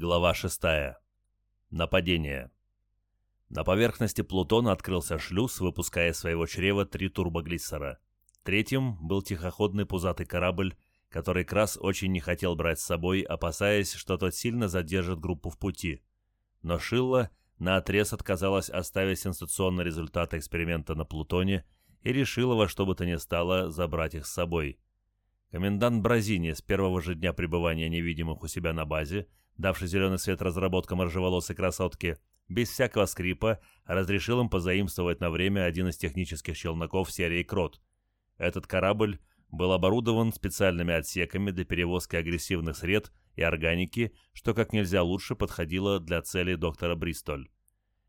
Глава 6. Нападение. На поверхности Плутона открылся шлюз, выпуская из своего чрева три турбоглиссера. Третьим был тихоходный пузатый корабль, который Крас очень не хотел брать с собой, опасаясь, что тот сильно задержит группу в пути. Но Шилла наотрез отказалась оставить сенсационный результат эксперимента на Плутоне и решила во что бы то ни стало забрать их с собой. Комендант Бразини с первого же дня пребывания невидимых у себя на базе – давший зеленый свет разработкам рыжеволосой красотки, без всякого скрипа разрешил им позаимствовать на время один из технических челноков серии «Крот». Этот корабль был оборудован специальными отсеками для перевозки агрессивных сред и органики, что как нельзя лучше подходило для целей доктора Бристоль.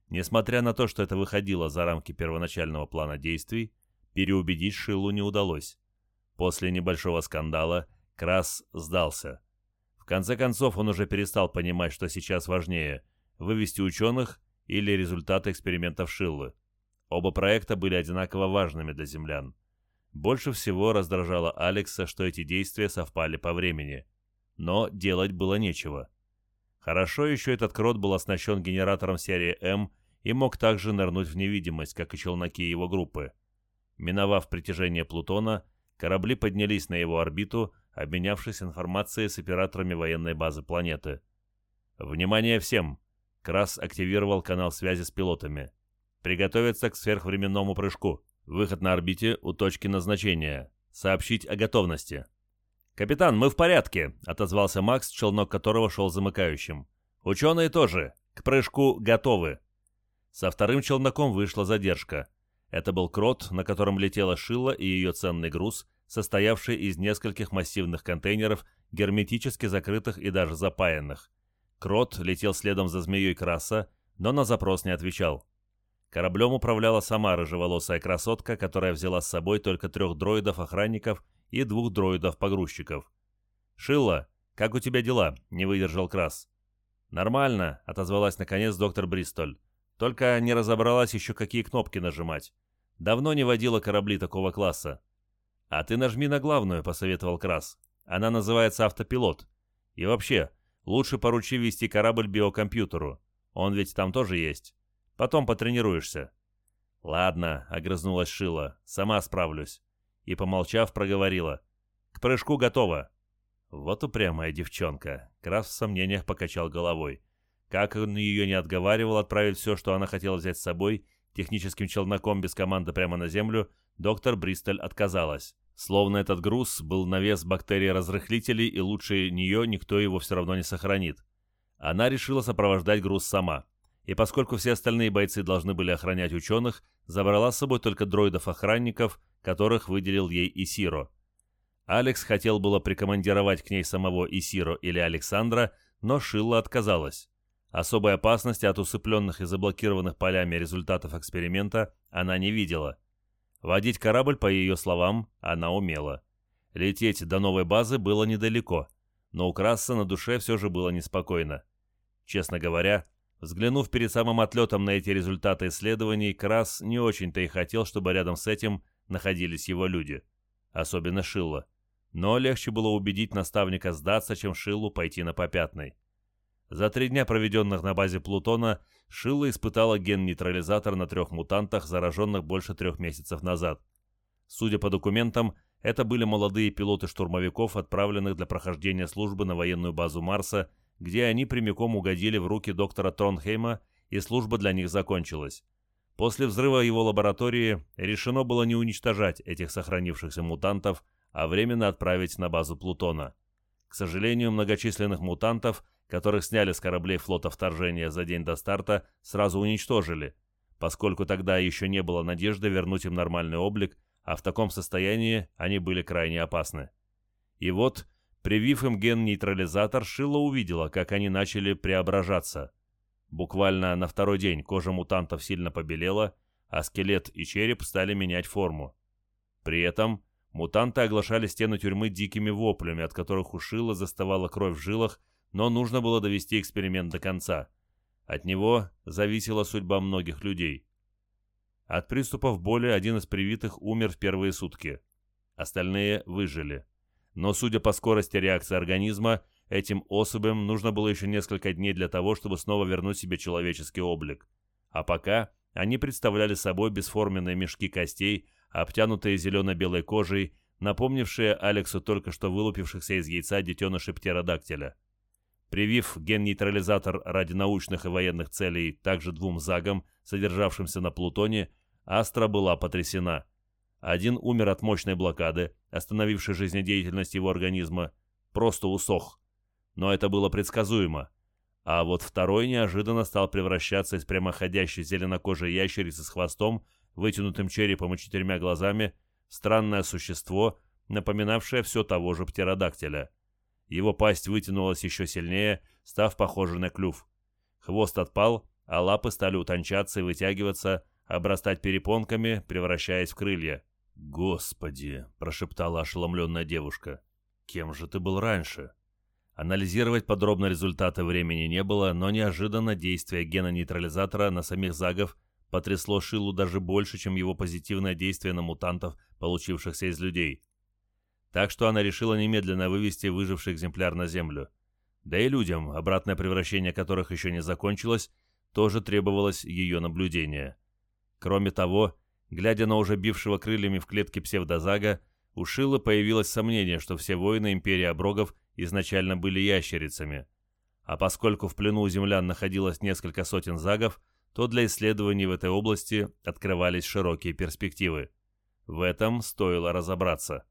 Несмотря на то, что это выходило за рамки первоначального плана действий, переубедить Шилу не удалось. После небольшого скандала Крас сдался – конце концов, он уже перестал понимать, что сейчас важнее – вывести ученых или результаты экспериментов Шиллы. Оба проекта были одинаково важными для землян. Больше всего раздражало Алекса, что эти действия совпали по времени. Но делать было нечего. Хорошо еще этот крот был оснащен генератором серии М и мог также нырнуть в невидимость, как и челноки его группы. Миновав притяжение Плутона, корабли поднялись на его орбиту, обменявшись информацией с операторами военной базы планеты. «Внимание всем!» Крас активировал канал связи с пилотами. «Приготовиться к сверхвременному прыжку. Выход на орбите у точки назначения. Сообщить о готовности». «Капитан, мы в порядке», — отозвался Макс, челнок которого шел замыкающим. «Ученые тоже. К прыжку готовы». Со вторым челноком вышла задержка. Это был крот, на котором летела Шила и ее ценный груз, состоявший из нескольких массивных контейнеров, герметически закрытых и даже запаянных. Крот летел следом за змеей краса, но на запрос не отвечал. Кораблем управляла сама рыжеволосая красотка, которая взяла с собой только трех дроидов-охранников и двух дроидов-погрузчиков. «Шилла, как у тебя дела?» — не выдержал Крас. «Нормально», — отозвалась наконец доктор Бристоль. «Только не разобралась еще, какие кнопки нажимать. Давно не водила корабли такого класса. «А ты нажми на главную», — посоветовал Крас. «Она называется автопилот. И вообще, лучше поручи вести корабль биокомпьютеру. Он ведь там тоже есть. Потом потренируешься». «Ладно», — огрызнулась Шила, — «сама справлюсь». И, помолчав, проговорила. «К прыжку готова». Вот упрямая девчонка. Крас в сомнениях покачал головой. Как он ее не отговаривал отправить все, что она хотела взять с собой, техническим челноком без команды прямо на землю, доктор Бристоль отказалась. Словно этот груз был на вес бактерий-разрыхлителей, и лучше нее никто его все равно не сохранит. Она решила сопровождать груз сама. И поскольку все остальные бойцы должны были охранять ученых, забрала с собой только дроидов-охранников, которых выделил ей Исиро. Алекс хотел было прикомандировать к ней самого Исиро или Александра, но Шилла отказалась. Особой опасности от усыпленных и заблокированных полями результатов эксперимента она не видела – Водить корабль, по ее словам, она умела. Лететь до новой базы было недалеко, но у Краса на душе все же было неспокойно. Честно говоря, взглянув перед самым отлетом на эти результаты исследований, Крас не очень-то и хотел, чтобы рядом с этим находились его люди. Особенно Шилла. Но легче было убедить наставника сдаться, чем Шиллу пойти на попятный. За три дня, проведенных на базе Плутона, Шилла испытала ген-нейтрализатор на трех мутантах, зараженных больше трех месяцев назад. Судя по документам, это были молодые пилоты штурмовиков, отправленных для прохождения службы на военную базу Марса, где они прямиком угодили в руки доктора Тронхейма, и служба для них закончилась. После взрыва его лаборатории решено было не уничтожать этих сохранившихся мутантов, а временно отправить на базу Плутона. К сожалению, многочисленных мутантов которых сняли с кораблей флота вторжения за день до старта, сразу уничтожили, поскольку тогда еще не было надежды вернуть им нормальный облик, а в таком состоянии они были крайне опасны. И вот, привив им ген-нейтрализатор, Шилла увидела, как они начали преображаться. Буквально на второй день кожа мутантов сильно побелела, а скелет и череп стали менять форму. При этом мутанты оглашали стену тюрьмы дикими воплями, от которых у Шилла заставала кровь в жилах, но нужно было довести эксперимент до конца. От него зависела судьба многих людей. От приступов боли один из привитых умер в первые сутки. Остальные выжили. Но, судя по скорости реакции организма, этим особям нужно было еще несколько дней для того, чтобы снова вернуть себе человеческий облик. А пока они представляли собой бесформенные мешки костей, обтянутые зелено-белой кожей, напомнившие Алексу только что вылупившихся из яйца детенышей птеродактиля. Привив ген-нейтрализатор ради научных и военных целей также двум загам, содержавшимся на Плутоне, Астра была потрясена. Один умер от мощной блокады, остановившей жизнедеятельность его организма, просто усох. Но это было предсказуемо. А вот второй неожиданно стал превращаться из прямоходящей зеленокожей ящерицы с хвостом, вытянутым черепом и четырьмя глазами, в странное существо, напоминавшее все того же птеродактиля. Его пасть вытянулась еще сильнее, став похожей на клюв. Хвост отпал, а лапы стали утончаться и вытягиваться, обрастать перепонками, превращаясь в крылья. «Господи!» – прошептала ошеломленная девушка. «Кем же ты был раньше?» Анализировать подробно результаты времени не было, но неожиданно действие гена-нейтрализатора на самих загов потрясло Шилу даже больше, чем его позитивное действие на мутантов, получившихся из людей. Так что она решила немедленно вывести выживший экземпляр на Землю. Да и людям, обратное превращение которых еще не закончилось, тоже требовалось ее наблюдение. Кроме того, глядя на уже бившего крыльями в клетке псевдозага, у Шилы появилось сомнение, что все воины Империи Оброгов изначально были ящерицами. А поскольку в плену у землян находилось несколько сотен загов, то для исследований в этой области открывались широкие перспективы. В этом стоило разобраться.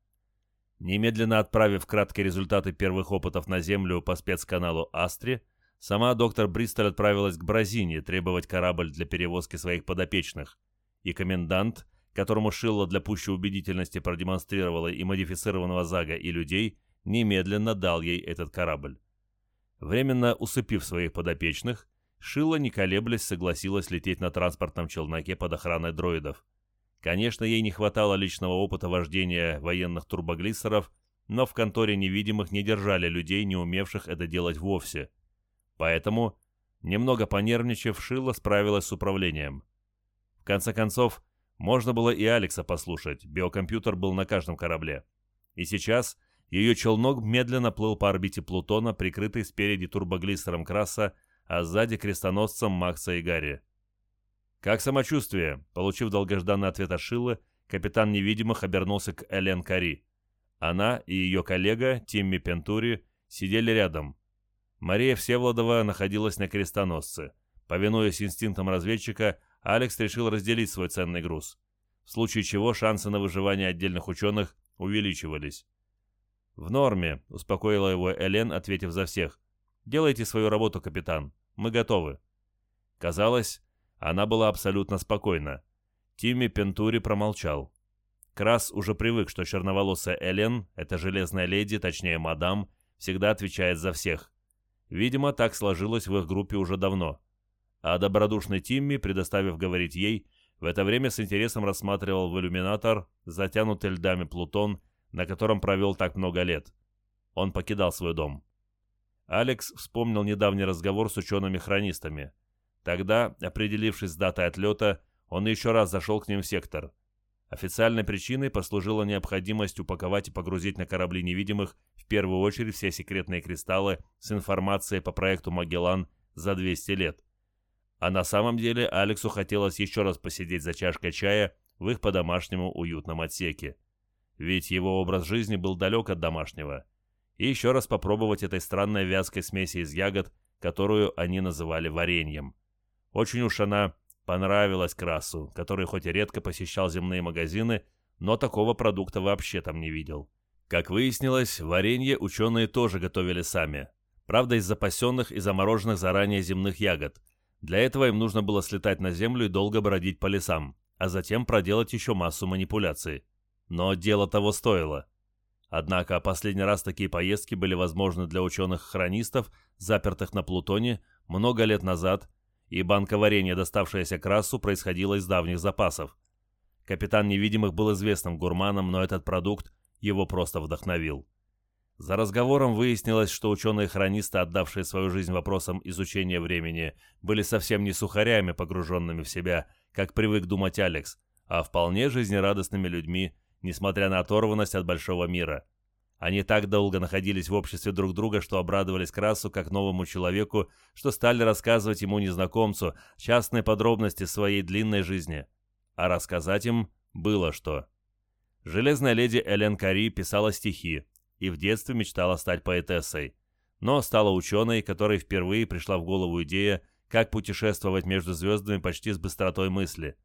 Немедленно отправив краткие результаты первых опытов на Землю по спецканалу Астри, сама доктор Бристоль отправилась к Бразине требовать корабль для перевозки своих подопечных, и комендант, которому Шилла для пущей убедительности продемонстрировала и модифицированного Зага, и людей – немедленно дал ей этот корабль. Временно усыпив своих подопечных, Шила, не колеблясь, согласилась лететь на транспортном челноке под охраной дроидов. Конечно, ей не хватало личного опыта вождения военных турбоглиссеров, но в конторе невидимых не держали людей, не умевших это делать вовсе. Поэтому, немного понервничав, Шила справилась с управлением. В конце концов, можно было и Алекса послушать, биокомпьютер был на каждом корабле. И сейчас – ее челнок медленно плыл по орбите Плутона, прикрытый спереди турбоглиссером Краса, а сзади крестоносцем Макса и Гарри. «Как самочувствие?» Получив долгожданный ответ от капитан невидимых обернулся к Элен Кари. Она и ее коллега, Тимми Пентури, сидели рядом. Мария Всеволодова находилась на крестоносце. Повинуясь инстинктам разведчика, Алекс решил разделить свой ценный груз. В случае чего шансы на выживание отдельных ученых увеличивались. «В норме», — успокоила его Элен, ответив за всех. «Делайте свою работу, капитан. Мы готовы». Казалось, она была абсолютно спокойна. Тимми Пентури промолчал. Крас уже привык, что черноволосая Элен, эта железная леди, точнее мадам, всегда отвечает за всех. Видимо, так сложилось в их группе уже давно. А добродушный Тимми, предоставив говорить ей, в это время с интересом рассматривал в иллюминатор, затянутый льдами Плутон, на котором провел так много лет. Он покидал свой дом. Алекс вспомнил недавний разговор с учеными-хронистами. Тогда, определившись с датой отлета, он еще раз зашел к ним в сектор. Официальной причиной послужила необходимость упаковать и погрузить на корабли невидимых в первую очередь все секретные кристаллы с информацией по проекту «Магеллан» за 200 лет. А на самом деле Алексу хотелось еще раз посидеть за чашкой чая в их по-домашнему уютном отсеке ведь его образ жизни был далек от домашнего, и еще раз попробовать этой странной вязкой смеси из ягод, которую они называли вареньем. Очень уж она понравилась Красу, который хоть и редко посещал земные магазины, но такого продукта вообще там не видел. Как выяснилось, варенье ученые тоже готовили сами. Правда, из запасенных и замороженных заранее земных ягод. Для этого им нужно было слетать на землю и долго бродить по лесам, а затем проделать еще массу манипуляций. Но дело того стоило. Однако последний раз такие поездки были возможны для ученых-хронистов, запертых на Плутоне, много лет назад, и банка варенья, доставшаяся Красу, происходила из давних запасов. Капитан Невидимых был известным гурманом, но этот продукт его просто вдохновил. За разговором выяснилось, что ученые-хронисты, отдавшие свою жизнь вопросам изучения времени, были совсем не сухарями, погруженными в себя, как привык думать Алекс, а вполне жизнерадостными людьми, несмотря на оторванность от большого мира. Они так долго находились в обществе друг друга, что обрадовались Красу как новому человеку, что стали рассказывать ему незнакомцу частные подробности своей длинной жизни. А рассказать им было что. Железная леди Элен Кари писала стихи и в детстве мечтала стать поэтессой, но стала ученой, которой впервые пришла в голову идея, как путешествовать между звездами почти с быстротой мысли.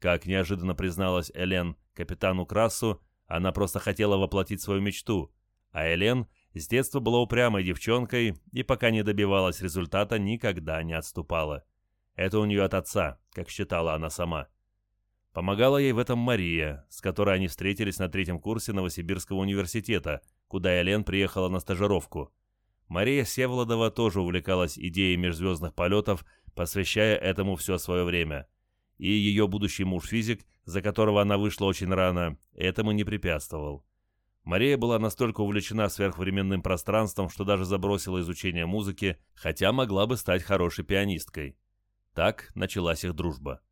Как неожиданно призналась Элен капитану Красу, она просто хотела воплотить свою мечту, а Элен с детства была упрямой девчонкой и пока не добивалась результата, никогда не отступала. Это у нее от отца, как считала она сама. Помогала ей в этом Мария, с которой они встретились на третьем курсе Новосибирского университета, куда Элен приехала на стажировку. Мария Севолодова тоже увлекалась идеей межзвездных полетов, посвящая этому все свое время. И ее будущий муж-физик за которого она вышла очень рано, этому не препятствовал. Мария была настолько увлечена сверхвременным пространством, что даже забросила изучение музыки, хотя могла бы стать хорошей пианисткой. Так началась их дружба.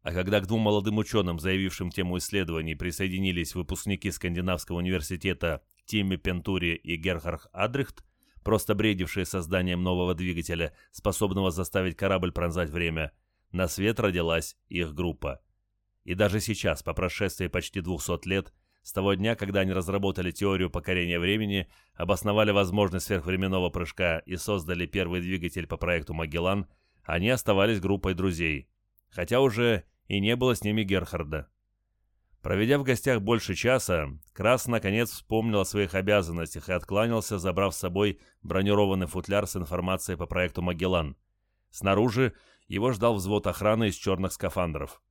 А когда к двум молодым ученым, заявившим тему исследований, присоединились выпускники Скандинавского университета Тимми Пентури и Герхард Адрихт, просто бредившие созданием нового двигателя, способного заставить корабль пронзать время, на свет родилась их группа. И даже сейчас, по прошествии почти 200 лет, с того дня, когда они разработали теорию покорения времени, обосновали возможность сверхвременного прыжка и создали первый двигатель по проекту «Магеллан», они оставались группой друзей, хотя уже и не было с ними Герхарда. Проведя в гостях больше часа, Крас наконец вспомнил о своих обязанностях и откланялся, забрав с собой бронированный футляр с информацией по проекту «Магеллан». Снаружи его ждал взвод охраны из черных скафандров.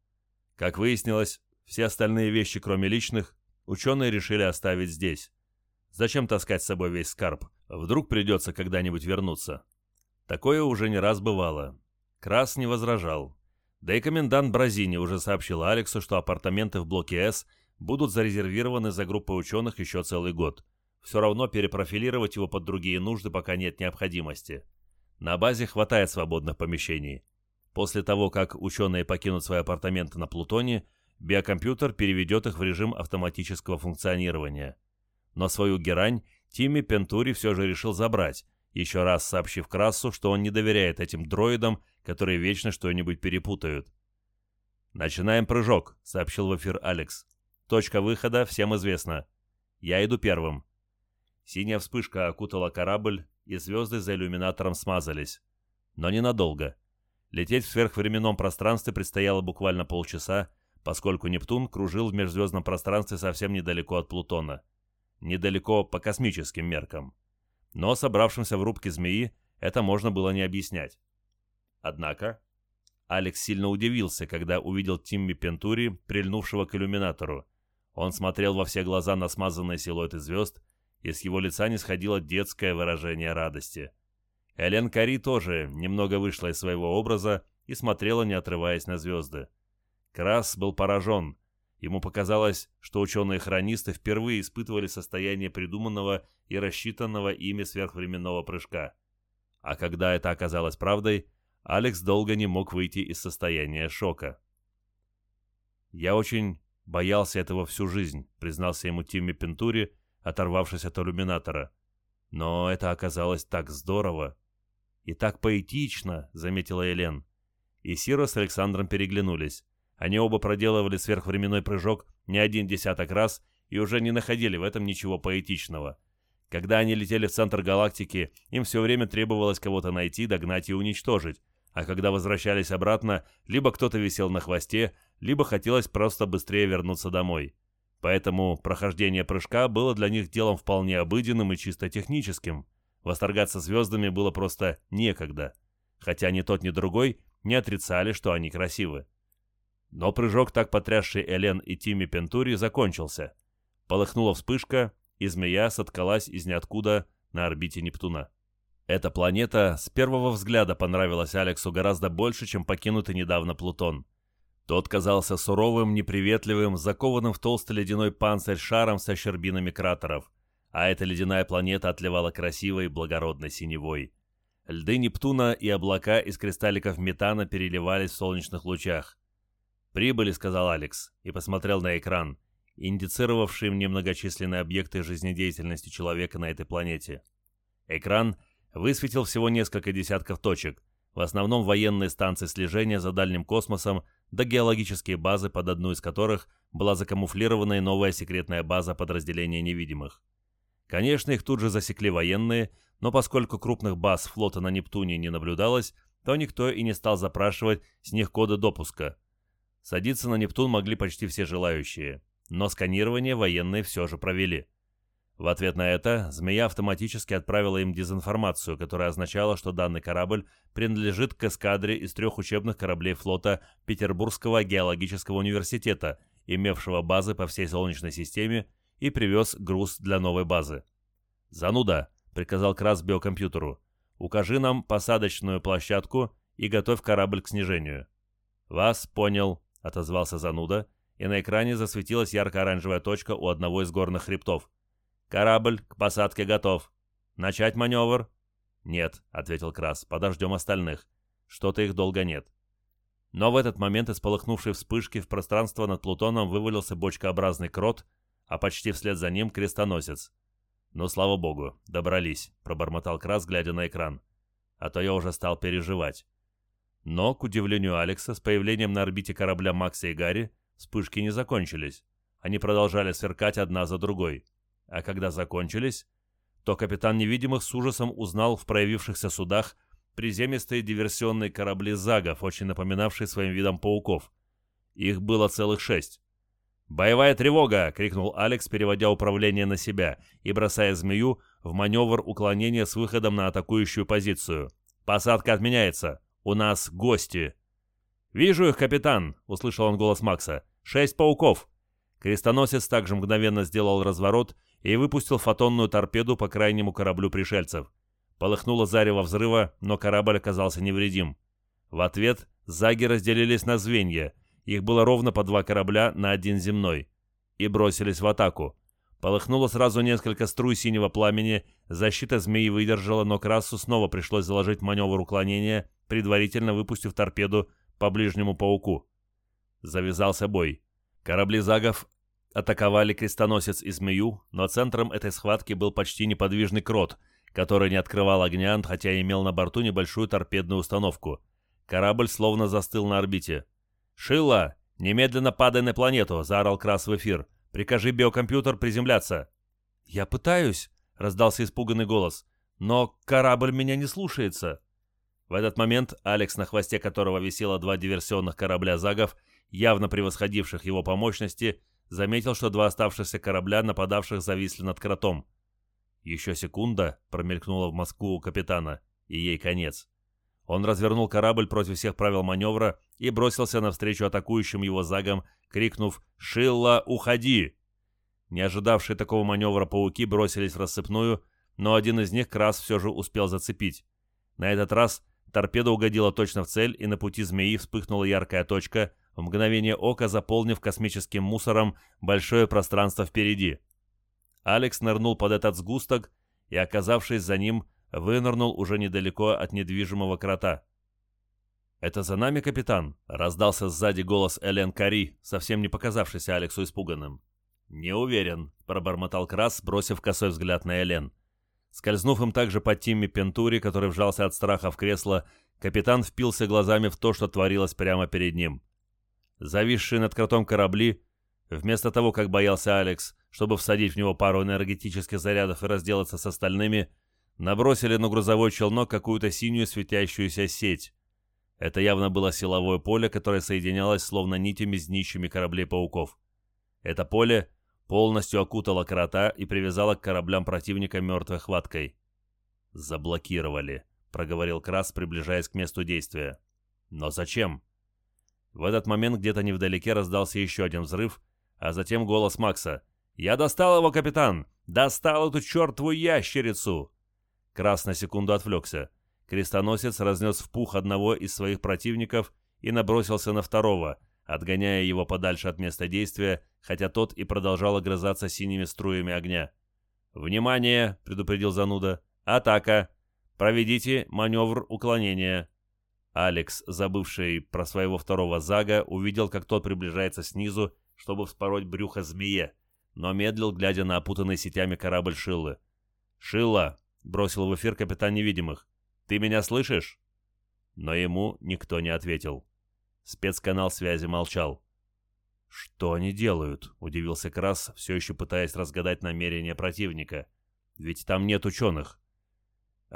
Как выяснилось, все остальные вещи, кроме личных, ученые решили оставить здесь. Зачем таскать с собой весь скарб? Вдруг придется когда-нибудь вернуться. Такое уже не раз бывало. Крас не возражал. Да и комендант Бразини уже сообщил Алексу, что апартаменты в блоке С будут зарезервированы за группой ученых еще целый год. Все равно перепрофилировать его под другие нужды пока нет необходимости. На базе хватает свободных помещений. После того, как ученые покинут свои апартаменты на Плутоне, биокомпьютер переведет их в режим автоматического функционирования. Но свою герань Тимми Пентури все же решил забрать, еще раз сообщив Красу, что он не доверяет этим дроидам, которые вечно что-нибудь перепутают. «Начинаем прыжок», — сообщил в эфир Алекс. «Точка выхода всем известна. Я иду первым». Синяя вспышка окутала корабль, и звезды за иллюминатором смазались. Но ненадолго. Лететь в сверхвременном пространстве предстояло буквально полчаса, поскольку Нептун кружил в межзвездном пространстве совсем недалеко от Плутона. Недалеко по космическим меркам. Но собравшимся в рубке змеи это можно было не объяснять. Однако, Алекс сильно удивился, когда увидел Тимми Пентури, прильнувшего к иллюминатору. Он смотрел во все глаза на смазанные силуэты звезд, и с его лица не сходило детское выражение радости – Элен Кари тоже немного вышла из своего образа и смотрела, не отрываясь на звезды. Крас был поражен. Ему показалось, что ученые-хронисты впервые испытывали состояние придуманного и рассчитанного ими сверхвременного прыжка. А когда это оказалось правдой, Алекс долго не мог выйти из состояния шока. «Я очень боялся этого всю жизнь», — признался ему Тимми Пентури, оторвавшись от иллюминатора. «Но это оказалось так здорово!» «И так поэтично», — заметила Элен. И Сира с Александром переглянулись. Они оба проделывали сверхвременной прыжок не один десяток раз и уже не находили в этом ничего поэтичного. Когда они летели в центр галактики, им все время требовалось кого-то найти, догнать и уничтожить, а когда возвращались обратно, либо кто-то висел на хвосте, либо хотелось просто быстрее вернуться домой. Поэтому прохождение прыжка было для них делом вполне обыденным и чисто техническим. Восторгаться звездами было просто некогда, хотя ни тот, ни другой не отрицали, что они красивы. Но прыжок, так потрясший Элен и Тимми Пентури, закончился. Полыхнула вспышка, и змея соткалась из ниоткуда на орбите Нептуна. Эта планета с первого взгляда понравилась Алексу гораздо больше, чем покинутый недавно Плутон. Тот казался суровым, неприветливым, закованным в толстый ледяной панцирь шаром со щербинами кратеров а эта ледяная планета отливала красивой благородной синевой. Льды Нептуна и облака из кристалликов метана переливались в солнечных лучах. «Прибыли», — сказал Алекс, и посмотрел на экран. индицировавшим немногочисленные объекты жизнедеятельности человека на этой планете. Экран высветил всего несколько десятков точек, в основном военные станции слежения за дальним космосом да геологические базы, под одну из которых была закамуфлированная новая секретная база подразделения невидимых. Конечно, их тут же засекли военные, но поскольку крупных баз флота на Нептуне не наблюдалось, то никто и не стал запрашивать с них коды допуска. Садиться на Нептун могли почти все желающие, но сканирование военные все же провели. В ответ на это «Змея» автоматически отправила им дезинформацию, которая означала, что данный корабль принадлежит к эскадре из трех учебных кораблей флота Петербургского геологического университета, имевшего базы по всей Солнечной системе, и привез груз для новой базы. «Зануда», — приказал Крас биокомпьютеру, — «укажи нам посадочную площадку и готовь корабль к снижению». «Вас понял», — отозвался Зануда, и на экране засветилась ярко-оранжевая точка у одного из горных хребтов — «Корабль к посадке готов. Начать маневр?» «Нет», — ответил Крас, — «подождем остальных. Что-то их долго нет». Но в этот момент из полыхнувшей вспышки в пространство над Плутоном вывалился бочкообразный крот, а почти вслед за ним крестоносец. «Ну, слава богу, добрались», — пробормотал Крас, глядя на экран. «А то я уже стал переживать». Но, к удивлению Алекса, с появлением на орбите корабля Макса и Гарри вспышки не закончились. Они продолжали сверкать одна за другой. А когда закончились, то капитан невидимых с ужасом узнал в проявившихся судах приземистые диверсионные корабли «Загов», очень напоминавшие своим видом пауков. Их было целых шесть. «Боевая тревога!» — крикнул Алекс, переводя управление на себя и бросая змею в маневр уклонения с выходом на атакующую позицию. «Посадка отменяется! У нас гости!» «Вижу их, капитан!» — услышал он голос Макса. «Шесть пауков!» Крестоносец также мгновенно сделал разворот и выпустил фотонную торпеду по крайнему кораблю пришельцев. Полыхнуло зарево взрыва, но корабль оказался невредим. В ответ заги разделились на звенья, их было ровно по два корабля на один земной, и бросились в атаку. Полыхнуло сразу несколько струй синего пламени, защита змеи выдержала, но Красу снова пришлось заложить маневр уклонения, предварительно выпустив торпеду по ближнему пауку. Завязался бой. Корабли загов атаковали крестоносец и змею, но центром этой схватки был почти неподвижный крот, который не открывал огня, хотя имел на борту небольшую торпедную установку. Корабль словно застыл на орбите. «Шилла, немедленно падай на планету!» — заорал Крас в эфир. «Прикажи биокомпьютер приземляться!» «Я пытаюсь!» — раздался испуганный голос. «Но корабль меня не слушается!» В этот момент Алекс, на хвосте которого висело два диверсионных корабля «Загов», явно превосходивших его по мощности, заметил, что два оставшихся корабля нападавших зависли над кротом. Еще секунда промелькнула в Москву у капитана, и ей конец. Он развернул корабль против всех правил маневра и бросился навстречу атакующим его загам, крикнув «Шилла, уходи!». Не ожидавшие такого маневра пауки бросились в рассыпную, но один из них Крас все же успел зацепить. На этот раз торпеда угодила точно в цель, и на пути змеи вспыхнула яркая точка, в мгновение ока заполнив космическим мусором большое пространство впереди. Алекс нырнул под этот сгусток и, оказавшись за ним, вынырнул уже недалеко от недвижимого крота. «Это за нами, капитан?» — раздался сзади голос Элен Кари, совсем не показавшийся Алексу испуганным. «Не уверен», — пробормотал Крас, бросив косой взгляд на Элен. Скользнув им также по Тимми Пентури, который вжался от страха в кресло, капитан впился глазами в то, что творилось прямо перед ним. Зависшие над кротом корабли, вместо того, как боялся Алекс, чтобы всадить в него пару энергетических зарядов и разделаться с остальными, набросили на грузовой челнок какую-то синюю светящуюся сеть. Это явно было силовое поле, которое соединялось словно нитями с днищами кораблей-пауков. Это поле полностью окутало крота и привязало к кораблям противника мертвой хваткой. «Заблокировали», — проговорил Крас, приближаясь к месту действия. «Но зачем?» В этот момент где-то невдалеке раздался еще один взрыв, а затем голос Макса. «Я достал его, капитан! Достал эту чертову ящерицу!» Крас на секунду отвлекся. Крестоносец разнес в пух одного из своих противников и набросился на второго, отгоняя его подальше от места действия, хотя тот и продолжал огрызаться синими струями огня. «Внимание!» — предупредил зануда. «Атака! Проведите маневр уклонения!» Алекс, забывший про своего второго Зага, увидел, как тот приближается снизу чтобы вспороть брюхо змее, но медлил, глядя на опутанный сетями корабль Шиллы. «Шилла!» — бросил в эфир капитан невидимых. «Ты меня слышишь?» Но ему никто не ответил. Спецканал связи молчал. «Что они делают?» — удивился Крас, все еще пытаясь разгадать намерения противника. «Ведь там нет ученых».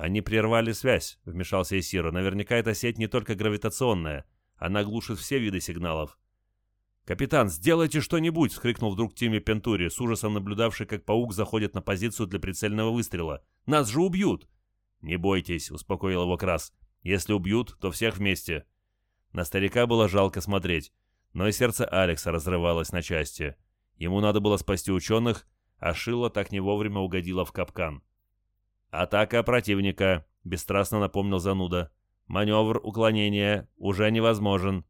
«Они прервали связь», — вмешался Исира. «Наверняка эта сеть не только гравитационная. Она глушит все виды сигналов». «Капитан, сделайте что-нибудь!» — вскрикнул вдруг Тимми Пентури, с ужасом наблюдавший, как паук заходит на позицию для прицельного выстрела. «Нас же убьют!» «Не бойтесь», — успокоил его Крас. «Если убьют, то всех вместе». На старика было жалко смотреть, но и сердце Алекса разрывалось на части. Ему надо было спасти ученых, а Шилла так не вовремя угодила в капкан. «Атака противника», — бесстрастно напомнил зануда. «Маневр уклонения уже невозможен».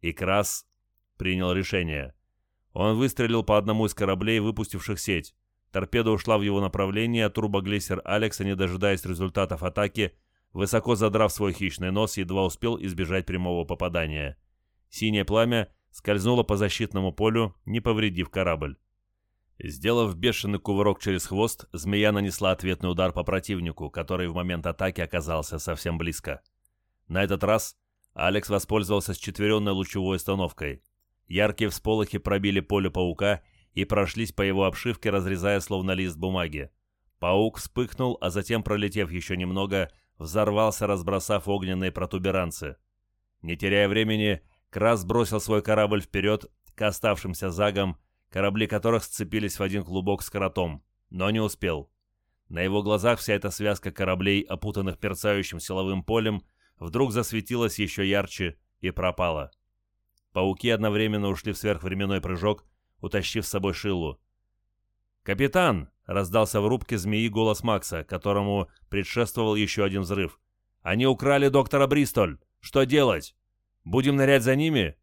И Крас принял решение. Он выстрелил по одному из кораблей, выпустивших сеть. Торпеда ушла в его направление, а турбоглиссер Алекса, не дожидаясь результатов атаки, высоко задрав свой хищный нос, едва успел избежать прямого попадания. Синее пламя скользнуло по защитному полю, не повредив корабль. Сделав бешеный кувырок через хвост, змея нанесла ответный удар по противнику, который в момент атаки оказался совсем близко. На этот раз Алекс воспользовался счетверенной лучевой установкой. Яркие всполохи пробили поле паука и прошлись по его обшивке, разрезая словно лист бумаги. Паук вспыхнул, а затем, пролетев еще немного, взорвался, разбросав огненные протуберанцы. Не теряя времени, Крас бросил свой корабль вперед к оставшимся загам, корабли которых сцепились в один клубок с кротом, но не успел. На его глазах вся эта связка кораблей, опутанных мерцающим силовым полем, вдруг засветилась еще ярче и пропала. Пауки одновременно ушли в сверхвременной прыжок, утащив с собой Шиллу. «Капитан!» — раздался в рубке змеи голос Макса, которому предшествовал еще один взрыв. «Они украли доктора Бристоль! Что делать? Будем нырять за ними?»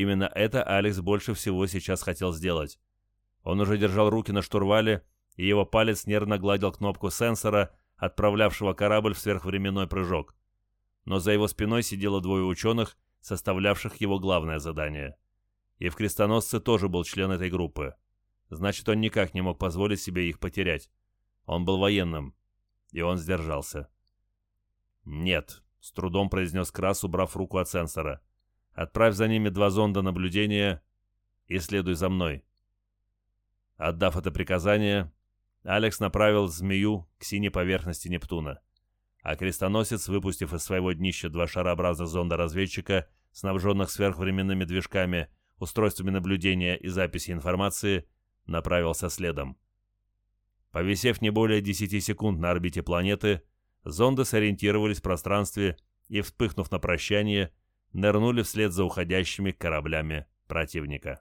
Именно это Алекс больше всего сейчас хотел сделать. Он уже держал руки на штурвале, и его палец нервно гладил кнопку сенсора, отправлявшего корабль в сверхвременной прыжок. Но за его спиной сидело двое ученых, составлявших его главное задание. И в крестоносце тоже был член этой группы. Значит, он никак не мог позволить себе их потерять. Он был военным, и он сдержался. «Нет», — с трудом произнес Крас, убрав руку от сенсора. Отправь за ними два зонда наблюдения и следуй за мной». Отдав это приказание, Алекс направил змею к синей поверхности Нептуна, а крестоносец, выпустив из своего днища два шарообразных зонда-разведчика, снабженных сверхвременными движками, устройствами наблюдения и записи информации, направился следом. Повисев не более 10 секунд на орбите планеты, зонды сориентировались в пространстве и, вспыхнув на прощание, нырнули вслед за уходящими кораблями противника.